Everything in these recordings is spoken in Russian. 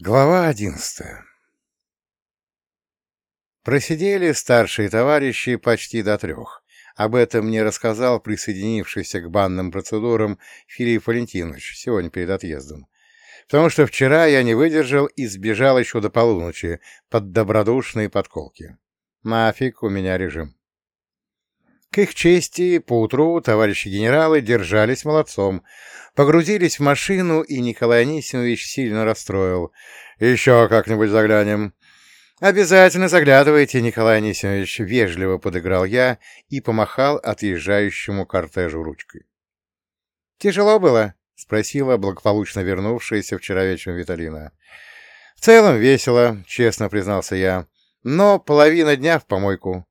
Глава одиннадцатая Просидели старшие товарищи почти до трех. Об этом мне рассказал присоединившийся к банным процедурам Филипп Валентинович сегодня перед отъездом. Потому что вчера я не выдержал и сбежал еще до полуночи под добродушные подколки. Нафиг у меня режим. К их чести, поутру товарищи генералы держались молодцом, погрузились в машину, и Николай Анисимович сильно расстроил. «Еще как-нибудь заглянем». «Обязательно заглядывайте, Николай Анисимович», — вежливо подыграл я и помахал отъезжающему кортежу ручкой. «Тяжело было?» — спросила благополучно вернувшаяся вчера вечером Виталина. «В целом весело», — честно признался я, — «но половина дня в помойку.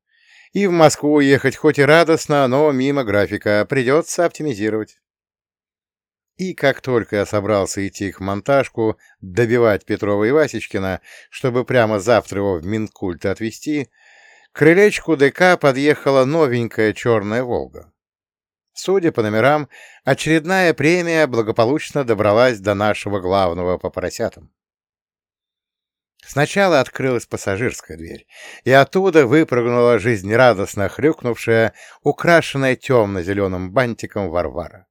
И в Москву ехать хоть и радостно, но мимо графика. Придется оптимизировать. И как только я собрался идти к монтажку, добивать Петрова и Васечкина, чтобы прямо завтра его в Минкульт отвезти, к крылечку ДК подъехала новенькая черная «Волга». Судя по номерам, очередная премия благополучно добралась до нашего главного по поросятам. Сначала открылась пассажирская дверь, и оттуда выпрыгнула жизнерадостно хрюкнувшая, украшенная темно-зеленым бантиком Варвара.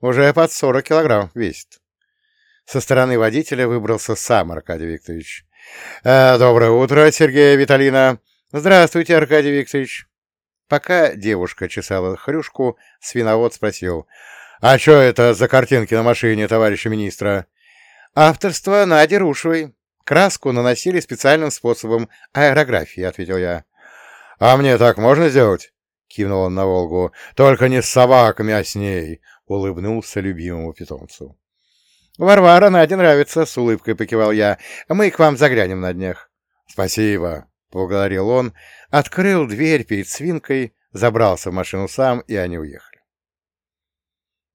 Уже под сорок килограмм весит. Со стороны водителя выбрался сам Аркадий Викторович. «Э, «Доброе утро, Сергей Виталина!» «Здравствуйте, Аркадий Викторович!» Пока девушка чесала хрюшку, свиновод спросил. «А что это за картинки на машине, товарища министра?» «Авторство Нади Рушевой», Краску наносили специальным способом аэрографии, — ответил я. — А мне так можно сделать? — кивнул он на Волгу. — Только не с собаками, а с ней, — улыбнулся любимому питомцу. — Варвара Наде нравится, — с улыбкой покивал я. — Мы к вам заглянем на днях. — Спасибо, — поблагодарил он, открыл дверь перед свинкой, забрался в машину сам, и они уехали.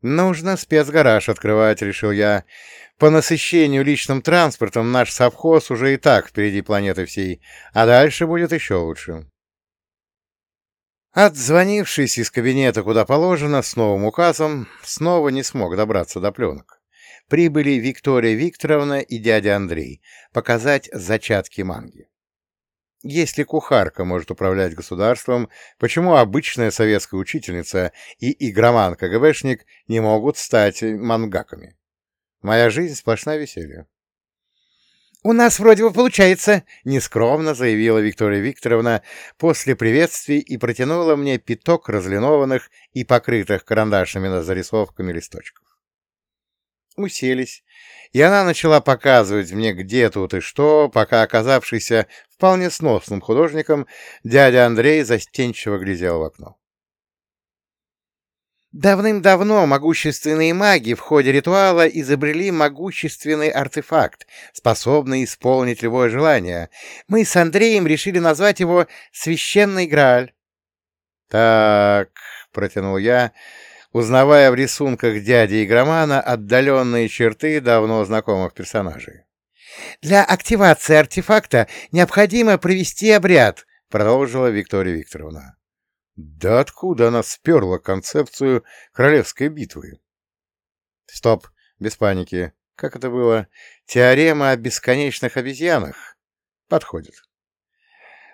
«Нужно спецгараж открывать», — решил я. «По насыщению личным транспортом наш совхоз уже и так впереди планеты всей, а дальше будет еще лучше». Отзвонившись из кабинета куда положено, с новым указом, снова не смог добраться до пленок. Прибыли Виктория Викторовна и дядя Андрей показать зачатки манги. Если кухарка может управлять государством, почему обычная советская учительница и игроман-КГБшник не могут стать мангаками? Моя жизнь сплошное веселье. «У нас вроде бы получается», — нескромно заявила Виктория Викторовна после приветствий и протянула мне пяток разлинованных и покрытых карандашными зарисовками листочков. Уселись, и она начала показывать мне, где тут и что, пока оказавшийся вполне сносным художником дядя Андрей застенчиво глядел в окно. Давным-давно могущественные маги в ходе ритуала изобрели могущественный артефакт, способный исполнить любое желание. Мы с Андреем решили назвать его «Священный Грааль». «Так», — протянул я, узнавая в рисунках дяди Игромана отдаленные черты давно знакомых персонажей. «Для активации артефакта необходимо провести обряд», — продолжила Виктория Викторовна. «Да откуда она сперла концепцию королевской битвы?» «Стоп, без паники. Как это было? Теорема о бесконечных обезьянах?» «Подходит».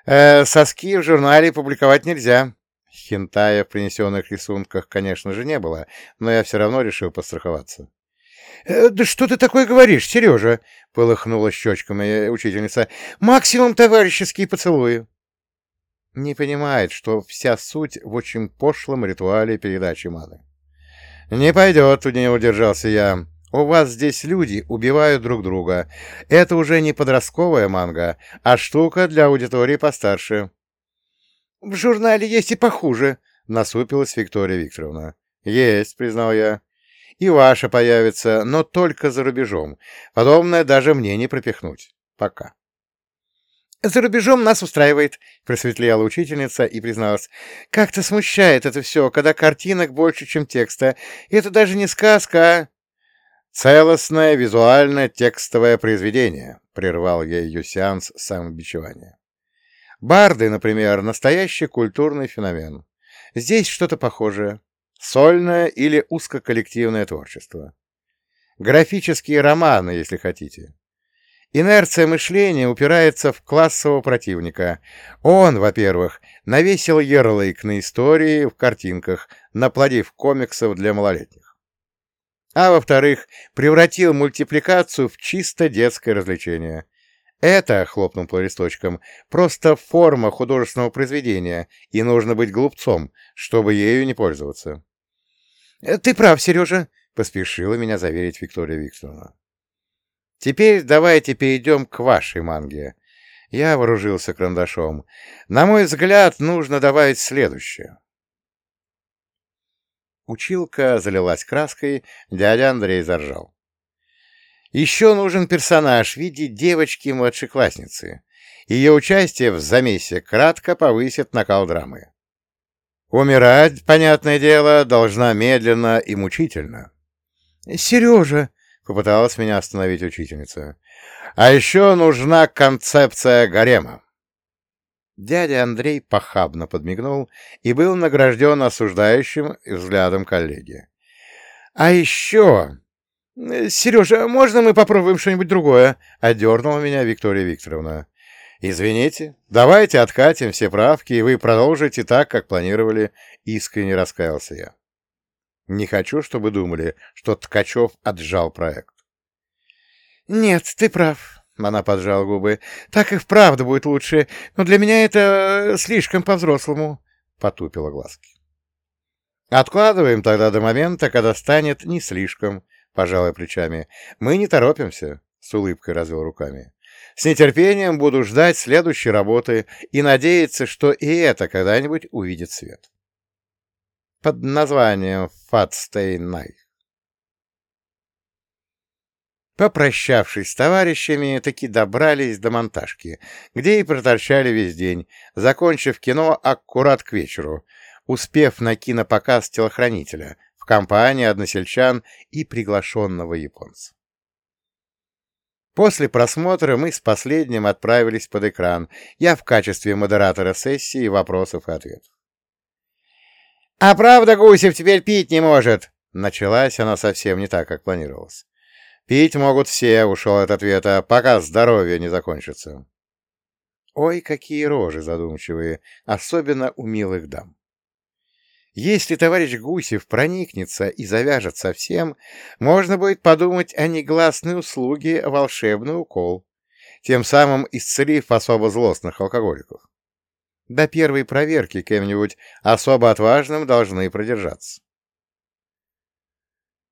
«Э, «Соски в журнале публиковать нельзя», Хентая в принесенных рисунках, конечно же, не было, но я все равно решил постраховаться. «Э, «Да что ты такое говоришь, Сережа?» — полыхнула щечками учительница. «Максимум товарищеские поцелуи». Не понимает, что вся суть в очень пошлом ритуале передачи маны. «Не пойдет», — не удержался я. «У вас здесь люди убивают друг друга. Это уже не подростковая манга, а штука для аудитории постарше». «В журнале есть и похуже», — насупилась Виктория Викторовна. «Есть», — признал я. «И ваша появится, но только за рубежом. Подобное даже мне не пропихнуть. Пока». «За рубежом нас устраивает», — просветлела учительница и призналась. «Как-то смущает это все, когда картинок больше, чем текста. Это даже не сказка, а...» «Целостное визуальное текстовое произведение», — прервал я ее сеанс самобичевания. Барды, например, настоящий культурный феномен. Здесь что-то похожее. Сольное или узкоколлективное творчество. Графические романы, если хотите. Инерция мышления упирается в классового противника. Он, во-первых, навесил ярлык на истории в картинках, наплодив комиксов для малолетних. А во-вторых, превратил мультипликацию в чисто детское развлечение. Это, хлопнул по листочкам, просто форма художественного произведения, и нужно быть глупцом, чтобы ею не пользоваться. — Ты прав, Сережа, — поспешила меня заверить Виктория Викторовна. Теперь давайте перейдем к вашей манге. Я вооружился карандашом. На мой взгляд, нужно добавить следующее. Училка залилась краской, дядя Андрей заржал. Еще нужен персонаж в виде девочки-младшеклассницы. Ее участие в замесе кратко повысит накал драмы. Умирать, понятное дело, должна медленно и мучительно. — Сережа! Попыталась меня остановить учительница. А еще нужна концепция гарема. Дядя Андрей похабно подмигнул и был награжден осуждающим взглядом коллеги. — А еще... — Сережа, можно мы попробуем что-нибудь другое? — одернула меня Виктория Викторовна. — Извините, давайте откатим все правки, и вы продолжите так, как планировали, — искренне раскаялся я. Не хочу, чтобы думали, что Ткачев отжал проект. — Нет, ты прав, — она поджала губы. — Так и вправду будет лучше, но для меня это слишком по-взрослому, — потупила глазки. — Откладываем тогда до момента, когда станет не слишком, — пожалуй плечами. — Мы не торопимся, — с улыбкой развел руками. — С нетерпением буду ждать следующей работы и надеяться, что и это когда-нибудь увидит свет. — под названием Фатстейнай. Попрощавшись с товарищами, таки добрались до монтажки, где и проторчали весь день, закончив кино аккурат к вечеру, успев на кинопоказ телохранителя компании односельчан и приглашенного японца. После просмотра мы с последним отправились под экран, я в качестве модератора сессии вопросов и ответов. «А правда Гусев теперь пить не может?» Началась она совсем не так, как планировалось. «Пить могут все», — ушел от ответа, — «пока здоровье не закончится». Ой, какие рожи задумчивые, особенно у милых дам. Если товарищ Гусев проникнется и завяжет совсем, можно будет подумать о негласной услуге волшебный укол, тем самым исцелив особо злостных алкоголиков. До первой проверки кем-нибудь особо отважным должны продержаться.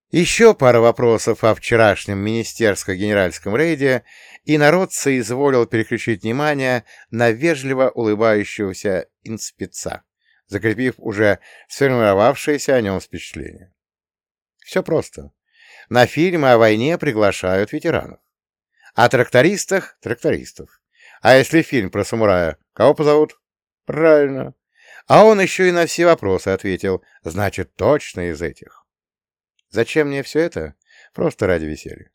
Еще пара вопросов о вчерашнем министерско-генеральском рейде, и народ соизволил переключить внимание на вежливо улыбающегося инспеца, закрепив уже сформировавшееся о нем впечатление. Все просто. На фильмы о войне приглашают ветеранов. О трактористах — трактористов. А если фильм про самурая, кого позовут? Правильно. А он еще и на все вопросы ответил. Значит, точно из этих. Зачем мне все это? Просто ради веселья.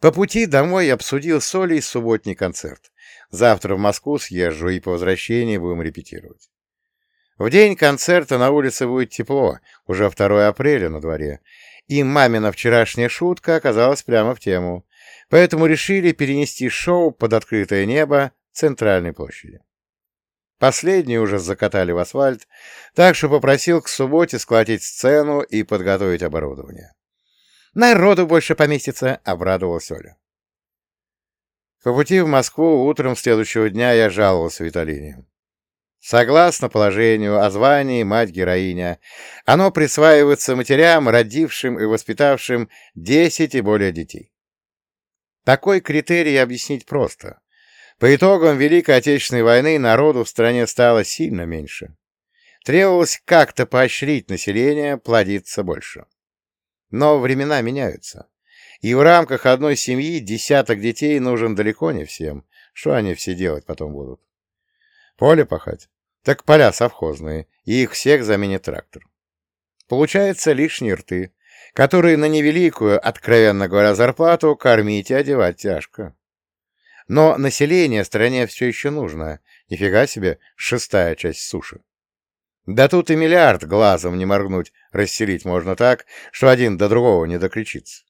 По пути домой обсудил с Олей субботний концерт. Завтра в Москву съезжу и по возвращении будем репетировать. В день концерта на улице будет тепло, уже 2 апреля на дворе, и мамина вчерашняя шутка оказалась прямо в тему. Поэтому решили перенести шоу под открытое небо центральной площади. Последние уже закатали в асфальт, так что попросил к субботе складить сцену и подготовить оборудование. «Народу больше поместится», — обрадовалась Оля. По пути в Москву утром следующего дня я жаловался Виталине. Согласно положению о звании мать-героиня, оно присваивается матерям, родившим и воспитавшим 10 и более детей. Такой критерий объяснить просто. По итогам Великой Отечественной войны народу в стране стало сильно меньше. Требовалось как-то поощрить население плодиться больше. Но времена меняются. И в рамках одной семьи десяток детей нужен далеко не всем. Что они все делать потом будут? Поле пахать? Так поля совхозные, и их всех заменит трактор. Получается лишние рты, которые на невеликую, откровенно говоря, зарплату кормить и одевать тяжко. Но население стране все еще нужно. Нифига себе, шестая часть суши. Да тут и миллиард глазом не моргнуть расселить можно так, что один до другого не докричится.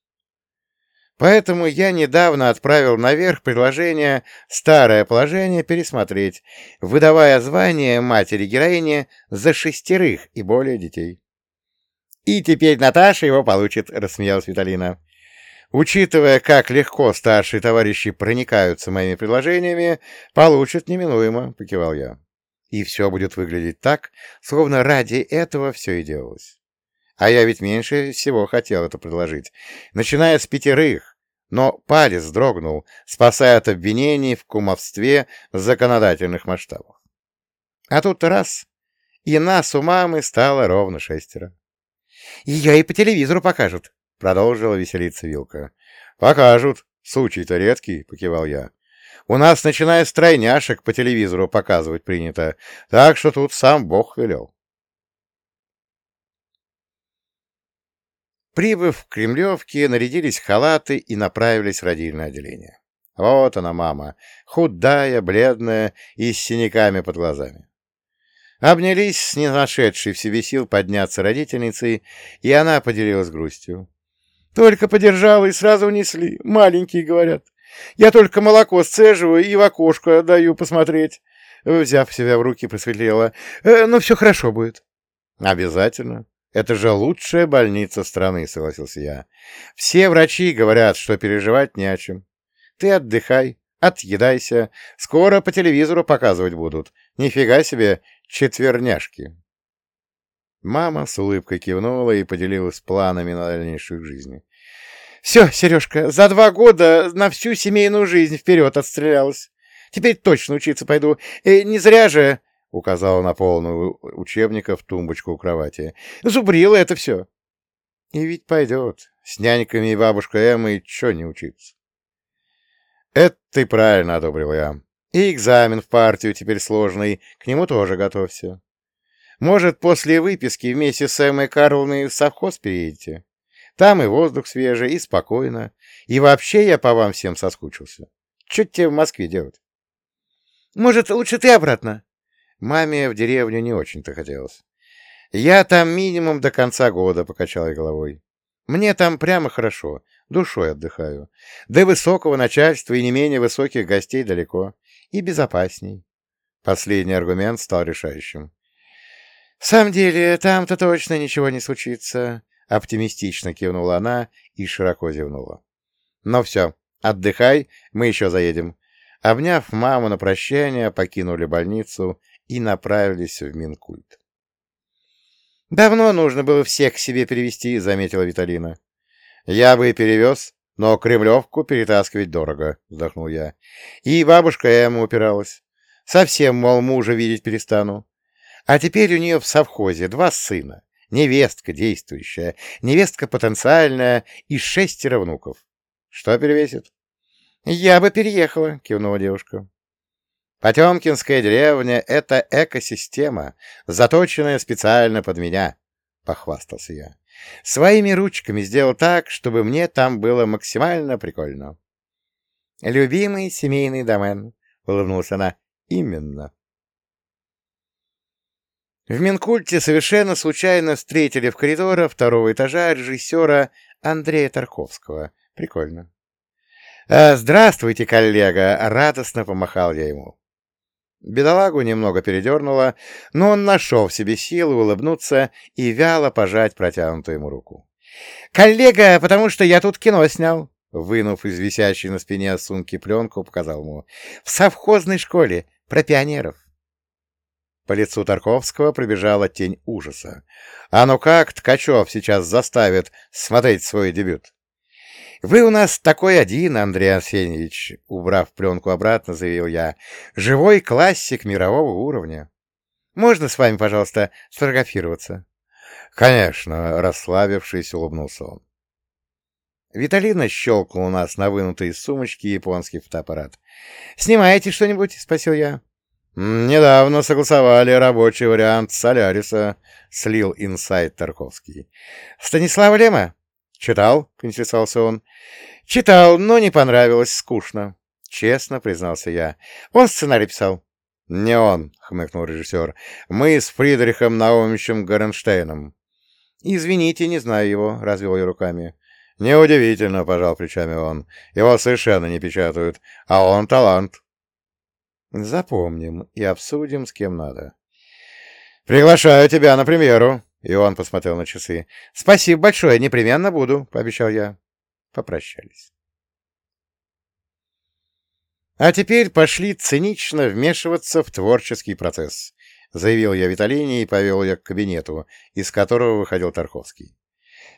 Поэтому я недавно отправил наверх предложение старое положение пересмотреть, выдавая звание матери-героине за шестерых и более детей. «И теперь Наташа его получит», — рассмеялась Виталина. «Учитывая, как легко старшие товарищи проникаются моими предложениями, получат неминуемо», — покивал я. «И все будет выглядеть так, словно ради этого все и делалось». А я ведь меньше всего хотел это предложить, начиная с пятерых, но палец дрогнул, спасая от обвинений в кумовстве в законодательных масштабах. А тут раз, и нас у мамы стало ровно шестеро. — Ее и по телевизору покажут, — продолжила веселиться Вилка. — Покажут. Случай-то редкий, — покивал я. У нас, начиная с тройняшек, по телевизору показывать принято, так что тут сам Бог велел. Прибыв в Кремлевке, нарядились халаты и направились в родильное отделение. Вот она, мама, худая, бледная и с синяками под глазами. Обнялись с не нашедшей в себе сил подняться родительницей, и она поделилась грустью. Только подержала и сразу унесли. Маленькие, говорят. Я только молоко сцеживаю и в окошко даю посмотреть. Взяв себя в руки, просветлела. Э, ну, все хорошо будет. Обязательно. Это же лучшая больница страны, согласился я. Все врачи говорят, что переживать не о чем. Ты отдыхай, отъедайся. Скоро по телевизору показывать будут. Нифига себе четверняшки. Мама с улыбкой кивнула и поделилась планами на дальнейшую жизнь. Все, Сережка, за два года на всю семейную жизнь вперед отстрелялась. Теперь точно учиться пойду. И не зря же — указала на полную учебников тумбочку у кровати. «Зубрила это все!» «И ведь пойдет. С няньками и бабушкой Эммой чё не учиться?» «Это ты правильно одобрил я. И экзамен в партию теперь сложный, к нему тоже готовься. Может, после выписки вместе с Эммой Карловной в совхоз переедете? Там и воздух свежий, и спокойно. И вообще я по вам всем соскучился. Чё тебе в Москве делать?» «Может, лучше ты обратно?» Маме в деревню не очень-то хотелось. Я там минимум до конца года, — покачал я головой. Мне там прямо хорошо, душой отдыхаю. До высокого начальства и не менее высоких гостей далеко. И безопасней. Последний аргумент стал решающим. — В самом деле, там-то точно ничего не случится, — оптимистично кивнула она и широко зевнула. — Ну все, отдыхай, мы еще заедем. Обняв маму на прощание, покинули больницу и направились в Минкульт. «Давно нужно было всех к себе перевести», — заметила Виталина. «Я бы и перевез, но Кремлевку перетаскивать дорого», — вздохнул я. И бабушка ему упиралась. Совсем, мол, мужа видеть перестану. А теперь у нее в совхозе два сына, невестка действующая, невестка потенциальная и шестеро внуков. Что перевесит? «Я бы переехала», — кивнула девушка. Потемкинская деревня — это экосистема, заточенная специально под меня, — похвастался я. Своими ручками сделал так, чтобы мне там было максимально прикольно. — Любимый семейный домен, — улыбнулась она. — Именно. В Минкульте совершенно случайно встретили в коридоре второго этажа режиссера Андрея Тарковского. Прикольно. «Э, «Здравствуйте, коллега!» — радостно помахал я ему. Бедолагу немного передернуло, но он нашел в себе силы улыбнуться и вяло пожать протянутую ему руку. «Коллега, потому что я тут кино снял!» Вынув из висящей на спине сумки пленку, показал ему. «В совхозной школе, про пионеров!» По лицу Тарковского пробежала тень ужаса. «А ну как Ткачев сейчас заставит смотреть свой дебют?» «Вы у нас такой один, Андрей Арсеньевич», — убрав пленку обратно, заявил я. «Живой классик мирового уровня. Можно с вами, пожалуйста, сфотографироваться?» «Конечно», — расслабившись, улыбнулся он. Виталина щелкнул у нас на вынутой из сумочки японский фотоаппарат. «Снимаете что-нибудь?» — спросил я. «Недавно согласовали рабочий вариант Соляриса», — слил инсайт Тарковский. «Станислава Лема?» «Читал?» — поинтересовался он. «Читал, но не понравилось, скучно», — честно признался я. «Он сценарий писал». «Не он», — хмыкнул режиссер. «Мы с Фридрихом Наумовичем Горенштейном». «Извините, не знаю его», — развел я руками. Неудивительно, пожал плечами он. Его совершенно не печатают, а он талант. Запомним и обсудим, с кем надо. Приглашаю тебя на премьеру. И посмотрел на часы. Спасибо большое, непременно буду, пообещал я. Попрощались. А теперь пошли цинично вмешиваться в творческий процесс, заявил я Виталине и повел ее к кабинету, из которого выходил Тарковский.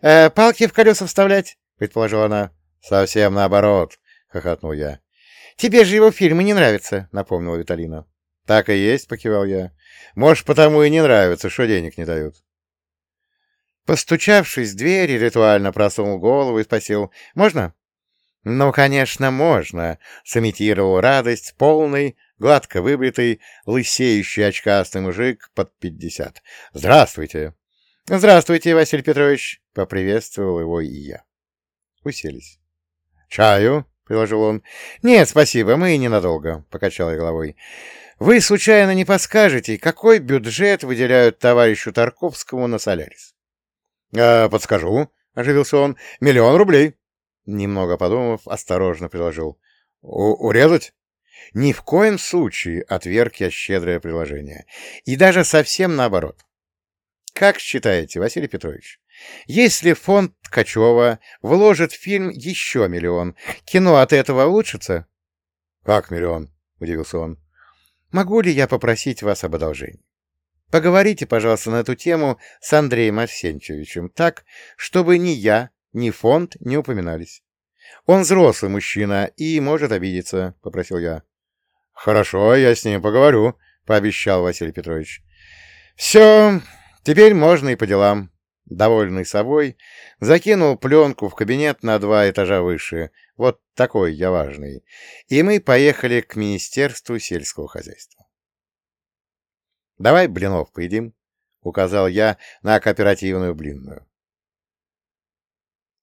«Э, «Палки в колеса вставлять?» — предположила она. «Совсем наоборот», — хохотнул я. «Тебе же его фильмы не нравятся», — напомнила Виталина. «Так и есть», — покивал я. «Может, потому и не нравится, что денег не дают». Постучавшись в дверь, ритуально просунул голову и спросил «Можно?» «Ну, конечно, можно», — сымитировал радость полный, гладко выбритый, лысеющий очкастый мужик под пятьдесят. «Здравствуйте!» «Здравствуйте, Василий Петрович!» — поприветствовал его и я. Уселись. «Чаю?» — предложил он. «Нет, спасибо, мы ненадолго», — покачал я головой. «Вы, случайно, не подскажете, какой бюджет выделяют товарищу Тарковскому на Солярис?» «Э, «Подскажу», — оживился он. «Миллион рублей». Немного подумав, осторожно предложил. «Урезать?» «Ни в коем случае», — отверг я щедрое предложение. «И даже совсем наоборот. Как считаете, Василий Петрович, если фонд Ткачева вложит в фильм еще миллион, кино от этого улучшится? — Как миллион? — удивился он. — Могу ли я попросить вас об одолжении? Поговорите, пожалуйста, на эту тему с Андреем Арсеньевичем так, чтобы ни я, ни фонд не упоминались. Он взрослый мужчина и может обидеться, — попросил я. — Хорошо, я с ним поговорю, — пообещал Василий Петрович. — Все, Теперь можно и по делам. Довольный собой, закинул пленку в кабинет на два этажа выше. Вот такой я важный. И мы поехали к Министерству сельского хозяйства. «Давай блинов поедим», — указал я на кооперативную блинную.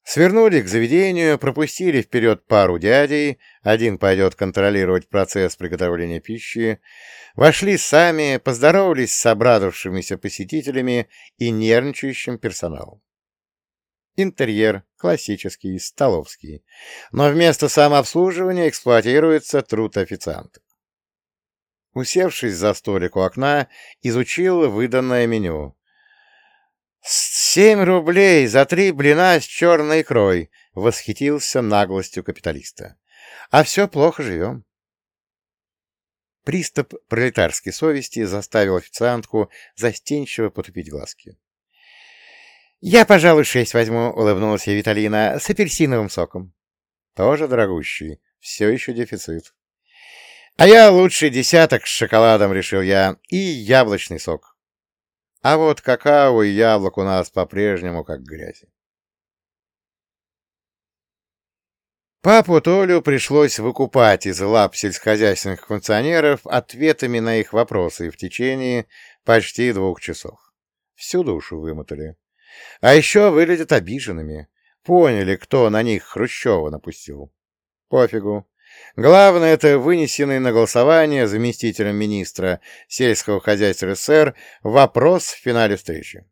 Свернули к заведению, пропустили вперед пару дядей, один пойдет контролировать процесс приготовления пищи, вошли сами, поздоровались с обрадовавшимися посетителями и нервничающим персоналом. Интерьер классический, столовский, но вместо самообслуживания эксплуатируется труд официантов. Усевшись за столик у окна, изучил выданное меню. «Семь рублей за три блина с черной икрой!» — восхитился наглостью капиталиста. «А все плохо живем». Приступ пролетарской совести заставил официантку застенчиво потупить глазки. «Я, пожалуй, шесть возьму», — улыбнулась Виталина, — «с апельсиновым соком». «Тоже дорогущий, все еще дефицит». «А я лучше десяток с шоколадом», — решил я, — «и яблочный сок». А вот какао и яблок у нас по-прежнему как грязи. Папу Толю пришлось выкупать из лап сельскохозяйственных функционеров ответами на их вопросы в течение почти двух часов. Всю душу вымотали. А еще выглядят обиженными. Поняли, кто на них Хрущева напустил. Пофигу. Главное, это вынесенный на голосование заместителем министра сельского хозяйства РСР вопрос в финале встречи.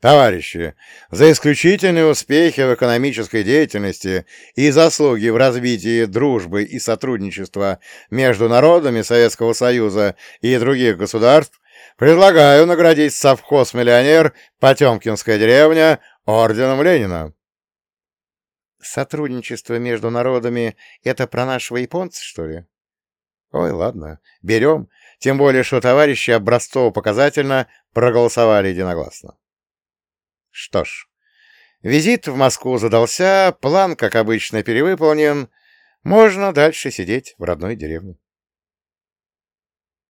Товарищи, за исключительные успехи в экономической деятельности и заслуги в развитии дружбы и сотрудничества между народами Советского Союза и других государств предлагаю наградить совхоз-миллионер Потемкинская деревня орденом Ленина. Сотрудничество между народами — это про нашего японца, что ли? Ой, ладно, берем, тем более, что товарищи образцово-показательно проголосовали единогласно. Что ж, визит в Москву задался, план, как обычно, перевыполнен, можно дальше сидеть в родной деревне.